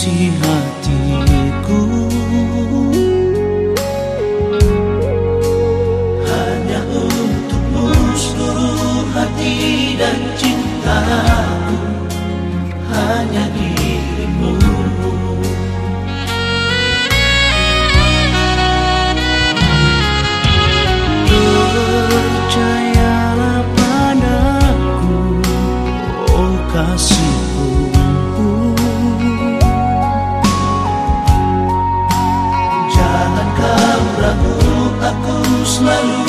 isi hatiku. Hanya untukmu seluruh hati dan cintaku. Hanya dirimu. Percayalah padaku, oh kasihku. mesma luz.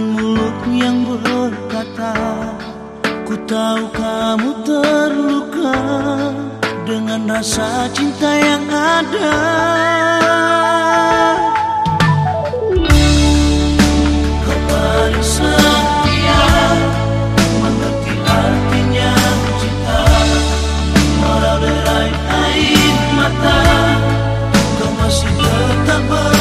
Dengan mulut yang berkata Ku tahu kamu terluka. Dengan rasa cinta yang ada. Kau paling masih tetap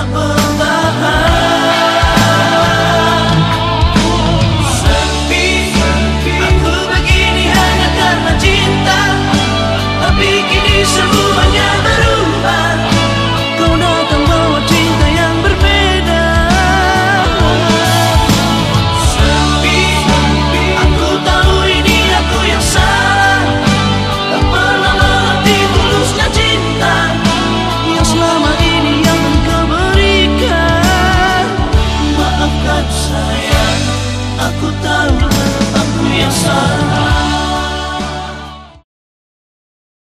amor.